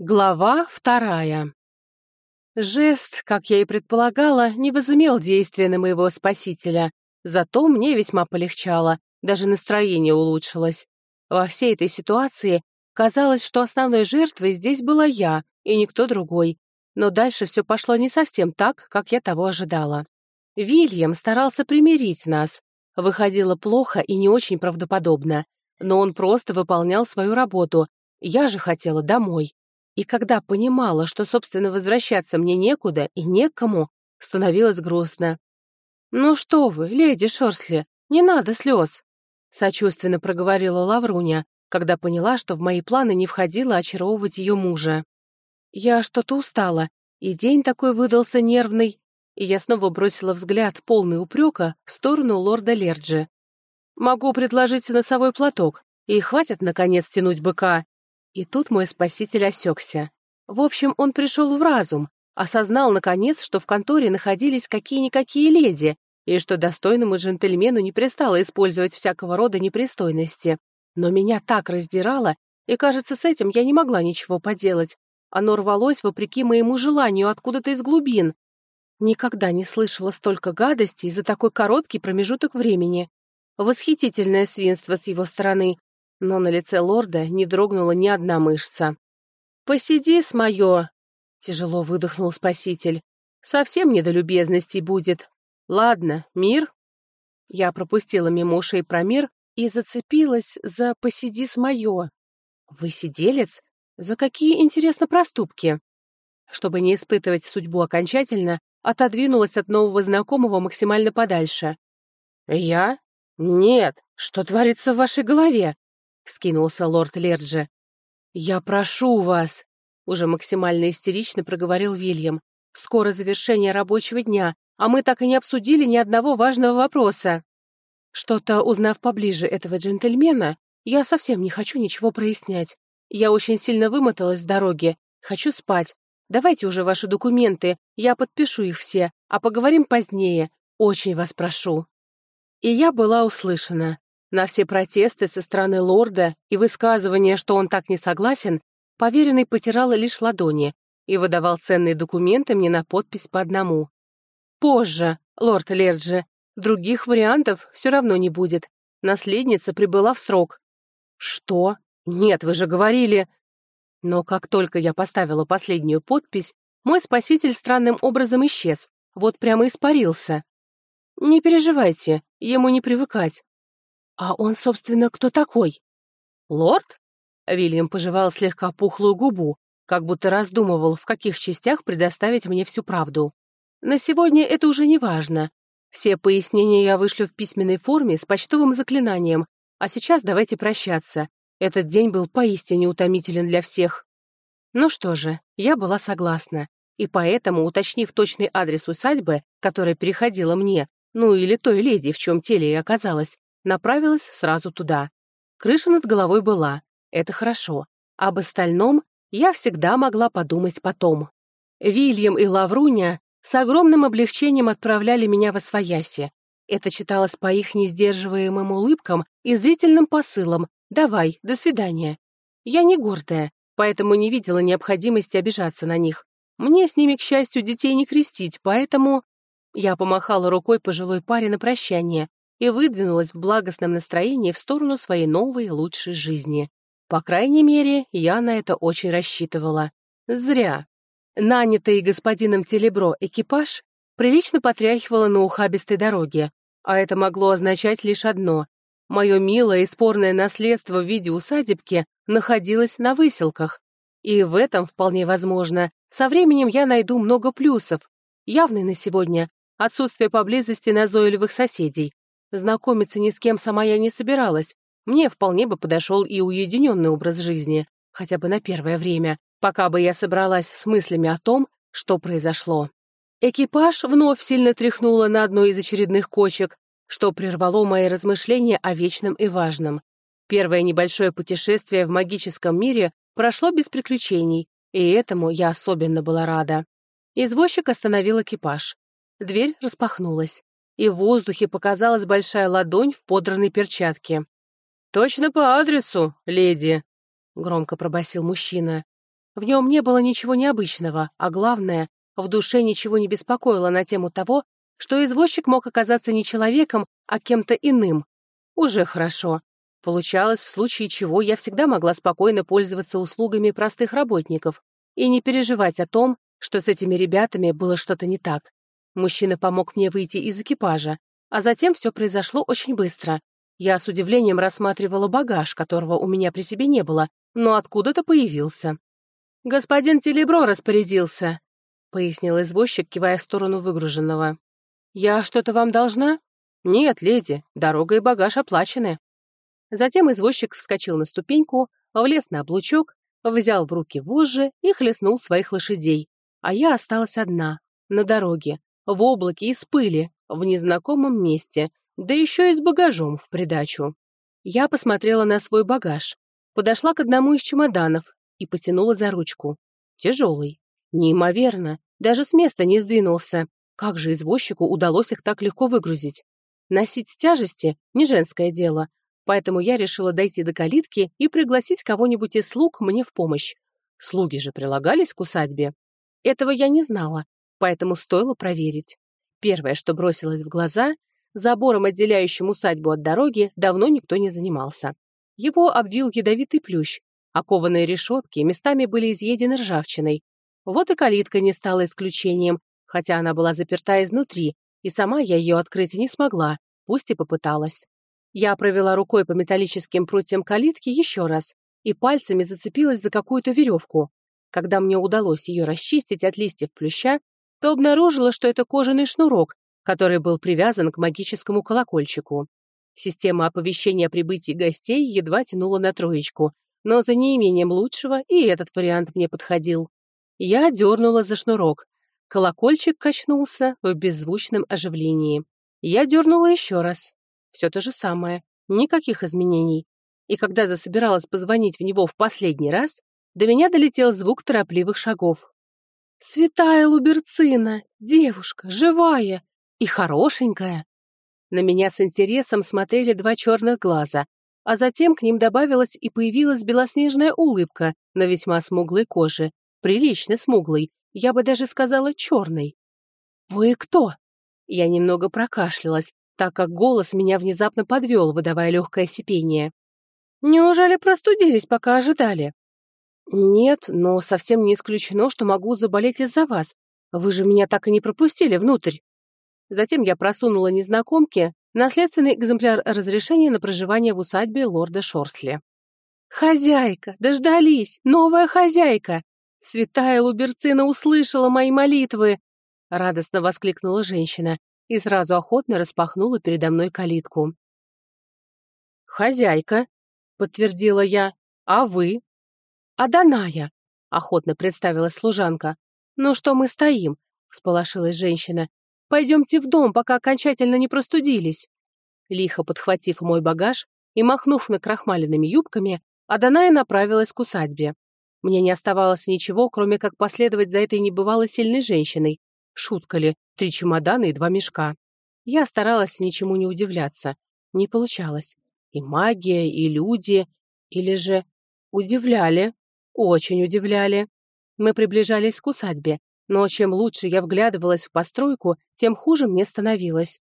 Глава вторая. Жест, как я и предполагала, не возымел действия на моего спасителя, зато мне весьма полегчало, даже настроение улучшилось. Во всей этой ситуации казалось, что основной жертвой здесь была я и никто другой, но дальше все пошло не совсем так, как я того ожидала. Вильям старался примирить нас. Выходило плохо и не очень правдоподобно, но он просто выполнял свою работу, я же хотела домой. И когда понимала, что, собственно, возвращаться мне некуда и некому, становилось грустно. «Ну что вы, леди Шорсли, не надо слез!» сочувственно проговорила Лавруня, когда поняла, что в мои планы не входило очаровывать ее мужа. «Я что-то устала, и день такой выдался нервный», и я снова бросила взгляд, полный упрека, в сторону лорда Лерджи. «Могу предложить носовой платок, и хватит, наконец, тянуть быка. И тут мой спаситель осекся. В общем, он пришел в разум, осознал, наконец, что в конторе находились какие-никакие леди, и что достойному джентльмену не пристало использовать всякого рода непристойности. Но меня так раздирало, и, кажется, с этим я не могла ничего поделать. Оно рвалось, вопреки моему желанию, откуда-то из глубин. Никогда не слышала столько гадостей за такой короткий промежуток времени. Восхитительное свинство с его стороны, но на лице лорда не дрогнула ни одна мышца. «Посиди с моё!» — тяжело выдохнул спаситель. «Совсем не до любезностей будет. Ладно, мир?» Я пропустила мимо ушей про мир и зацепилась за «посиди с моё». «Вы сиделец? За какие, интересно, проступки?» Чтобы не испытывать судьбу окончательно, отодвинулась от нового знакомого максимально подальше. «Я? Нет, что творится в вашей голове? — вскинулся лорд Лерджи. «Я прошу вас», — уже максимально истерично проговорил Вильям. «Скоро завершение рабочего дня, а мы так и не обсудили ни одного важного вопроса». Что-то, узнав поближе этого джентльмена, я совсем не хочу ничего прояснять. Я очень сильно вымоталась с дороги. Хочу спать. Давайте уже ваши документы, я подпишу их все, а поговорим позднее. Очень вас прошу». И я была услышана. На все протесты со стороны лорда и высказывания, что он так не согласен, поверенный потирал лишь ладони и выдавал ценные документы мне на подпись по одному. «Позже, лорд Лерджи, других вариантов все равно не будет. Наследница прибыла в срок». «Что? Нет, вы же говорили...» Но как только я поставила последнюю подпись, мой спаситель странным образом исчез, вот прямо испарился. «Не переживайте, ему не привыкать. «А он, собственно, кто такой?» «Лорд?» Вильям пожевал слегка пухлую губу, как будто раздумывал, в каких частях предоставить мне всю правду. «На сегодня это уже не важно. Все пояснения я вышлю в письменной форме с почтовым заклинанием, а сейчас давайте прощаться. Этот день был поистине утомителен для всех». Ну что же, я была согласна, и поэтому, уточнив точный адрес усадьбы, которая переходила мне, ну или той леди, в чем теле и оказалась, направилась сразу туда. Крыша над головой была, это хорошо. Об остальном я всегда могла подумать потом. Вильям и Лавруня с огромным облегчением отправляли меня в Освояси. Это читалось по их несдерживаемым улыбкам и зрительным посылам «давай, до свидания». Я не гордая, поэтому не видела необходимости обижаться на них. Мне с ними, к счастью, детей не крестить, поэтому... Я помахала рукой пожилой паре на прощание, и выдвинулась в благостном настроении в сторону своей новой лучшей жизни. По крайней мере, я на это очень рассчитывала. Зря. Нанятый господином Телебро экипаж прилично потряхивало на ухабистой дороге, а это могло означать лишь одно. Мое милое и спорное наследство в виде усадебки находилось на выселках. И в этом, вполне возможно, со временем я найду много плюсов. Явный на сегодня отсутствие поблизости назойливых соседей, Знакомиться ни с кем сама я не собиралась. Мне вполне бы подошел и уединенный образ жизни, хотя бы на первое время, пока бы я собралась с мыслями о том, что произошло. Экипаж вновь сильно тряхнуло на одной из очередных кочек, что прервало мои размышления о вечном и важном. Первое небольшое путешествие в магическом мире прошло без приключений, и этому я особенно была рада. Извозчик остановил экипаж. Дверь распахнулась и в воздухе показалась большая ладонь в подранной перчатке. «Точно по адресу, леди», — громко пробасил мужчина. В нем не было ничего необычного, а главное, в душе ничего не беспокоило на тему того, что извозчик мог оказаться не человеком, а кем-то иным. Уже хорошо. Получалось, в случае чего я всегда могла спокойно пользоваться услугами простых работников и не переживать о том, что с этими ребятами было что-то не так. Мужчина помог мне выйти из экипажа, а затем все произошло очень быстро. Я с удивлением рассматривала багаж, которого у меня при себе не было, но откуда-то появился. «Господин Телебро распорядился», — пояснил извозчик, кивая в сторону выгруженного. «Я что-то вам должна?» «Нет, леди, дорога и багаж оплачены». Затем извозчик вскочил на ступеньку, влез на облучок, взял в руки вожжи и хлестнул своих лошадей, а я осталась одна, на дороге, в облаке из пыли, в незнакомом месте, да еще и с багажом в придачу. Я посмотрела на свой багаж, подошла к одному из чемоданов и потянула за ручку. Тяжелый. Неимоверно. Даже с места не сдвинулся. Как же извозчику удалось их так легко выгрузить? Носить тяжести — не женское дело, поэтому я решила дойти до калитки и пригласить кого-нибудь из слуг мне в помощь. Слуги же прилагались к усадьбе. Этого я не знала, поэтому стоило проверить. Первое, что бросилось в глаза, забором, отделяющим усадьбу от дороги, давно никто не занимался. Его обвил ядовитый плющ, Окованные решетки местами были изъедены ржавчиной. Вот и калитка не стала исключением, хотя она была заперта изнутри, и сама я ее открыть не смогла, пусть и попыталась. Я провела рукой по металлическим прутьям калитки еще раз и пальцами зацепилась за какую-то веревку. Когда мне удалось ее расчистить от листьев плюща, то обнаружила, что это кожаный шнурок, который был привязан к магическому колокольчику. Система оповещения о прибытии гостей едва тянула на троечку, но за неимением лучшего и этот вариант мне подходил. Я дернула за шнурок. Колокольчик качнулся в беззвучном оживлении. Я дернула еще раз. Все то же самое. Никаких изменений. И когда засобиралась позвонить в него в последний раз, до меня долетел звук торопливых шагов. «Святая Луберцина! Девушка! Живая! И хорошенькая!» На меня с интересом смотрели два черных глаза, а затем к ним добавилась и появилась белоснежная улыбка на весьма смуглой коже, прилично смуглой, я бы даже сказала черной. «Вы кто?» Я немного прокашлялась, так как голос меня внезапно подвел, выдавая легкое сипение. «Неужели простудились, пока ожидали?» «Нет, но совсем не исключено, что могу заболеть из-за вас. Вы же меня так и не пропустили внутрь». Затем я просунула незнакомке наследственный экземпляр разрешения на проживание в усадьбе лорда Шорсли. «Хозяйка! Дождались! Новая хозяйка! Святая Луберцина услышала мои молитвы!» Радостно воскликнула женщина и сразу охотно распахнула передо мной калитку. «Хозяйка», — подтвердила я, — «а вы?» «Аданая», — охотно представилась служанка. «Ну что мы стоим?» — всполошилась женщина. Пойдемте в дом, пока окончательно не простудились». Лихо подхватив мой багаж и махнув накрахмаленными юбками, Аданая направилась к усадьбе. Мне не оставалось ничего, кроме как последовать за этой небывало сильной женщиной. Шутка ли, три чемодана и два мешка. Я старалась ничему не удивляться. Не получалось. И магия, и люди, или же... Удивляли. Очень удивляли. Мы приближались к усадьбе, но чем лучше я вглядывалась в постройку, тем хуже мне становилось.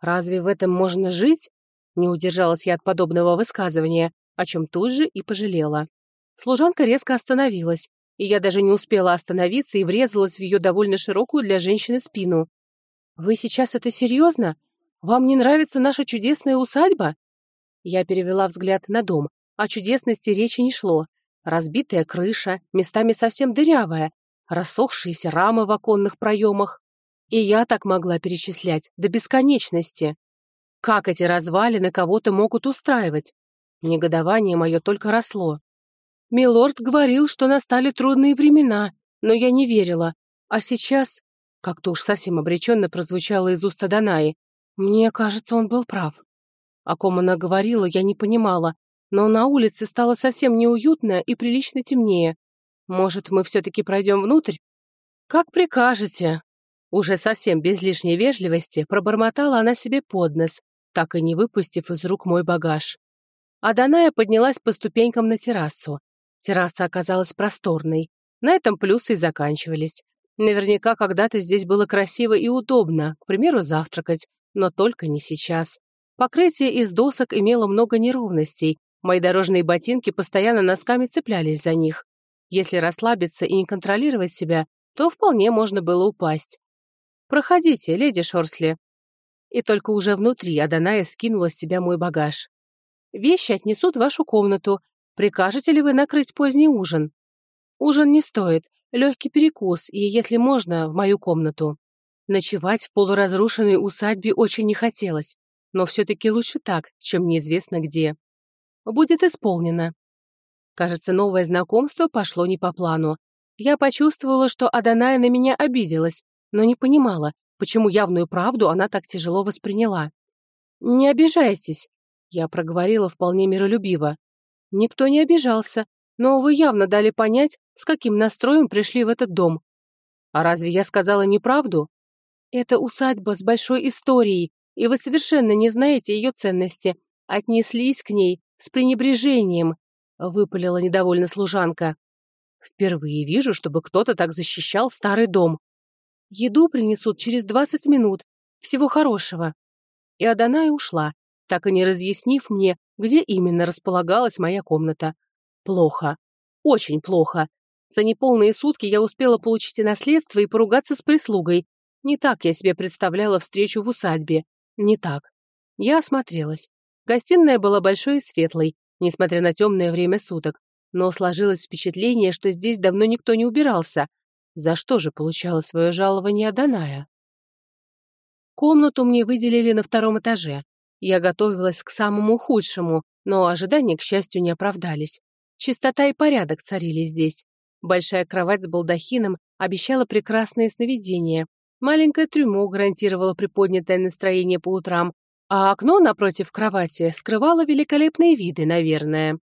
«Разве в этом можно жить?» Не удержалась я от подобного высказывания, о чем тут же и пожалела. Служанка резко остановилась, и я даже не успела остановиться и врезалась в ее довольно широкую для женщины спину. «Вы сейчас это серьезно? Вам не нравится наша чудесная усадьба?» Я перевела взгляд на дом. О чудесности речи не шло. Разбитая крыша, местами совсем дырявая, рассохшиеся рамы в оконных проемах. И я так могла перечислять до бесконечности. Как эти развалины кого-то могут устраивать? Негодование мое только росло. Милорд говорил, что настали трудные времена, но я не верила. А сейчас, как-то уж совсем обреченно прозвучало из уст Данаи, мне кажется, он был прав. О ком она говорила, я не понимала, но на улице стало совсем неуютно и прилично темнее. Может, мы все-таки пройдем внутрь? Как прикажете. Уже совсем без лишней вежливости пробормотала она себе под нос, так и не выпустив из рук мой багаж. А Даная поднялась по ступенькам на террасу. Терраса оказалась просторной. На этом плюсы и заканчивались. Наверняка когда-то здесь было красиво и удобно, к примеру, завтракать, но только не сейчас. Покрытие из досок имело много неровностей, мои дорожные ботинки постоянно носками цеплялись за них. Если расслабиться и не контролировать себя, то вполне можно было упасть. «Проходите, леди Шорсли». И только уже внутри Аданая скинула с себя мой багаж. «Вещи отнесут в вашу комнату. Прикажете ли вы накрыть поздний ужин?» «Ужин не стоит легкий перекус и, если можно, в мою комнату. Ночевать в полуразрушенной усадьбе очень не хотелось, но все-таки лучше так, чем неизвестно где. Будет исполнено. Кажется, новое знакомство пошло не по плану. Я почувствовала, что Аданая на меня обиделась, но не понимала, почему явную правду она так тяжело восприняла. «Не обижайтесь», — я проговорила вполне миролюбиво. Никто не обижался, но вы явно дали понять, с каким настроем пришли в этот дом. А разве я сказала неправду? Это усадьба с большой историей, и вы совершенно не знаете ее ценности. Отнеслись к ней с пренебрежением, выпалила недовольно служанка. Впервые вижу, чтобы кто-то так защищал старый дом. Еду принесут через двадцать минут. Всего хорошего. И Аданая ушла, так и не разъяснив мне, где именно располагалась моя комната. Плохо. Очень плохо. За неполные сутки я успела получить и наследство, и поругаться с прислугой. Не так я себе представляла встречу в усадьбе. Не так. Я осмотрелась. Гостиная была большой и светлой, несмотря на темное время суток. Но сложилось впечатление, что здесь давно никто не убирался. За что же получала свое жалование Аданая? Комнату мне выделили на втором этаже. Я готовилась к самому худшему, но ожидания, к счастью, не оправдались. Чистота и порядок царили здесь. Большая кровать с балдахином обещала прекрасные сновидения. Маленькое трюмо гарантировало приподнятое настроение по утрам, а окно напротив кровати скрывало великолепные виды, наверное.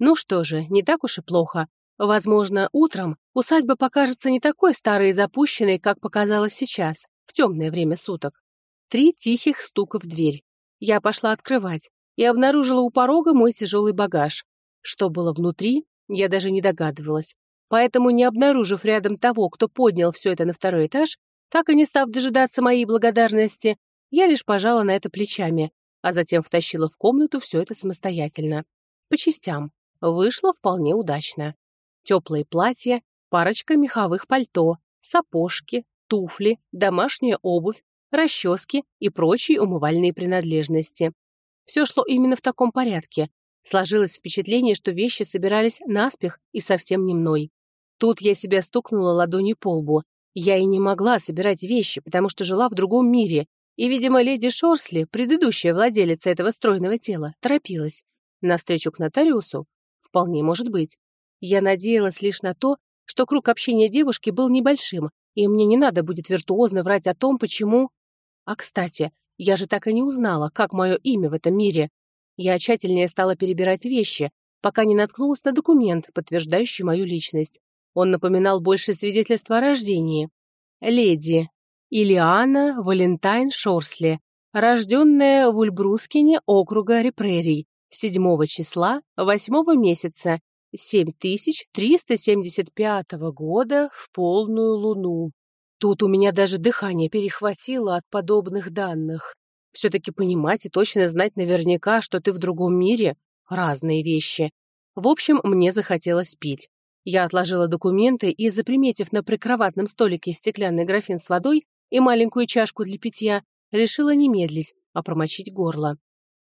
Ну что же, не так уж и плохо. Возможно, утром усадьба покажется не такой старой и запущенной, как показалось сейчас, в темное время суток. Три тихих стука в дверь. Я пошла открывать и обнаружила у порога мой тяжелый багаж. Что было внутри, я даже не догадывалась. Поэтому, не обнаружив рядом того, кто поднял все это на второй этаж, так и не став дожидаться моей благодарности, я лишь пожала на это плечами, а затем втащила в комнату все это самостоятельно. По частям. Вышло вполне удачно. Теплые платья, парочка меховых пальто, сапожки, туфли, домашняя обувь, расчески и прочие умывальные принадлежности. Все шло именно в таком порядке, Сложилось впечатление, что вещи собирались наспех и совсем не мной. Тут я себя стукнула ладонью по лбу. Я и не могла собирать вещи, потому что жила в другом мире. И, видимо, леди Шорсли, предыдущая владелица этого стройного тела, торопилась. На встречу к нотариусу? Вполне может быть. Я надеялась лишь на то, что круг общения девушки был небольшим, и мне не надо будет виртуозно врать о том, почему... А, кстати, я же так и не узнала, как мое имя в этом мире. Я тщательнее стала перебирать вещи, пока не наткнулась на документ, подтверждающий мою личность. Он напоминал больше свидетельства о рождении. Леди Илиана Валентайн Шорсли, рожденная в Ульбрускине округа Репрерий, 7 числа 8 месяца 7375 года в полную луну. Тут у меня даже дыхание перехватило от подобных данных. Все-таки понимать и точно знать наверняка, что ты в другом мире – разные вещи. В общем, мне захотелось пить. Я отложила документы и, заприметив на прикроватном столике стеклянный графин с водой и маленькую чашку для питья, решила не медлить, а промочить горло.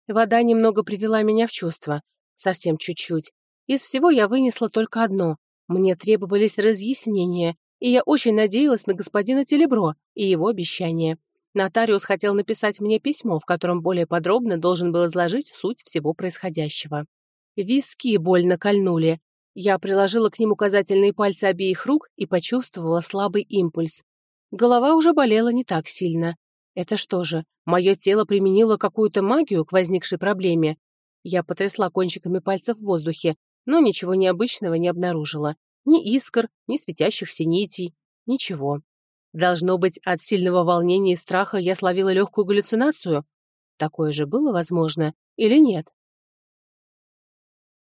Вода немного привела меня в чувство. Совсем чуть-чуть. Из всего я вынесла только одно. Мне требовались разъяснения, и я очень надеялась на господина Телебро и его обещание. Нотариус хотел написать мне письмо, в котором более подробно должен был изложить суть всего происходящего. Виски больно кольнули. Я приложила к ним указательные пальцы обеих рук и почувствовала слабый импульс. Голова уже болела не так сильно. Это что же, мое тело применило какую-то магию к возникшей проблеме? Я потрясла кончиками пальцев в воздухе, но ничего необычного не обнаружила. Ни искр, ни светящихся нитей, ничего. Должно быть, от сильного волнения и страха я словила легкую галлюцинацию? Такое же было возможно или нет?